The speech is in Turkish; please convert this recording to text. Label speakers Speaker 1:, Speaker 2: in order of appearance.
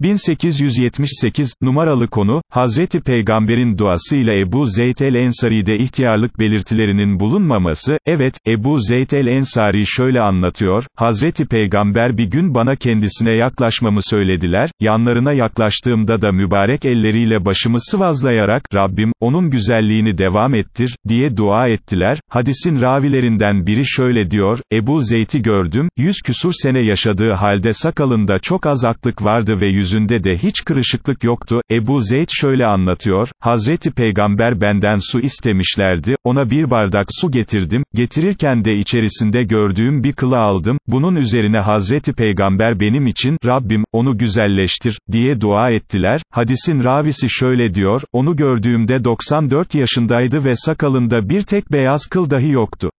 Speaker 1: 1878, numaralı konu, Hazreti Peygamber'in duasıyla Ebu Zeyd el-Ensari'de ihtiyarlık belirtilerinin bulunmaması, evet, Ebu Zeyd el-Ensari şöyle anlatıyor, Hazreti Peygamber bir gün bana kendisine yaklaşmamı söylediler, yanlarına yaklaştığımda da mübarek elleriyle başımı sıvazlayarak, Rabbim, onun güzelliğini devam ettir, diye dua ettiler, hadisin ravilerinden biri şöyle diyor, Ebu Zeyd'i gördüm, yüz küsur sene yaşadığı halde sakalında çok az aklık vardı ve yüzünde de hiç kırışıklık yoktu, Ebu Zeyd şöyle anlatıyor, Hazreti Peygamber benden su istemişlerdi, ona bir bardak su getirdim, getirirken de içerisinde gördüğüm bir kılı aldım, bunun üzerine Hazreti Peygamber benim için, Rabbim, onu güzelleştir, diye dua ettiler, hadisin ravisi şöyle diyor, onu gördüğümde 94 yaşındaydı ve sakalında bir tek beyaz kıl dahi yoktu.